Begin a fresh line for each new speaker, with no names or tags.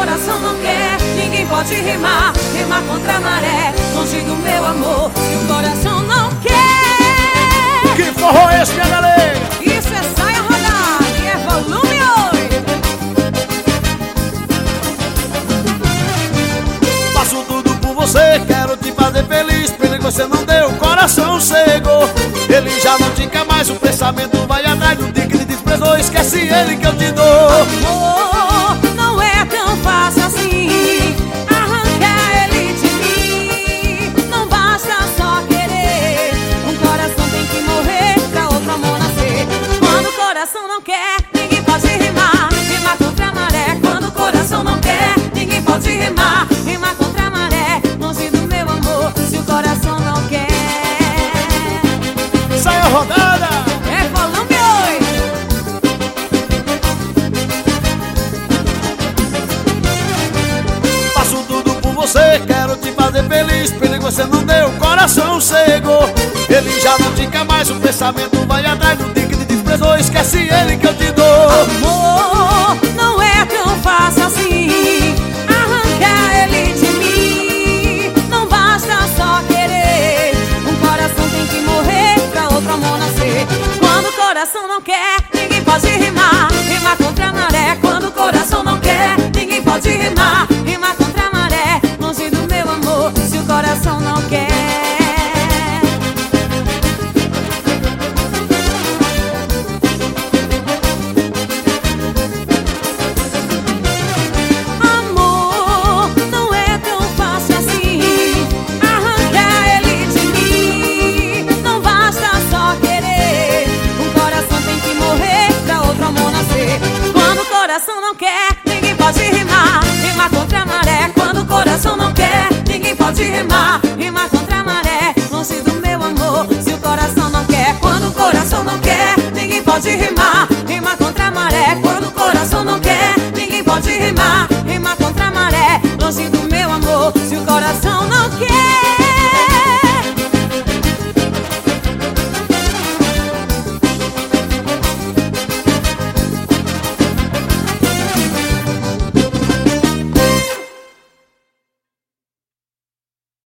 coração não quer, ninguém pode rimar. Rimar contra a maré, longe do meu amor. Se o coração não quer.
Que forró é esse, minha galera?
Isso é saia rodada e é volume
8. Faço tudo por você, quero te fazer feliz. Pena que você não deu, o coração cegou. Ele já não te quer mais, o pensamento vai atrás do dia que ele desprezou. Esquece ele que eu te você, quero te fazer feliz. Que você não deu, o coração cegou. Ele já não te quer mais, o pensamento vai atrás do dia que ele desprezou. Esquece ele que eu te dou.
Amor, não é tão fácil assim arrancar ele de mim. Não basta só querer, um coração tem que morrer pra outro amor nascer. Quando o coração não quer, coração não quer, ninguém pode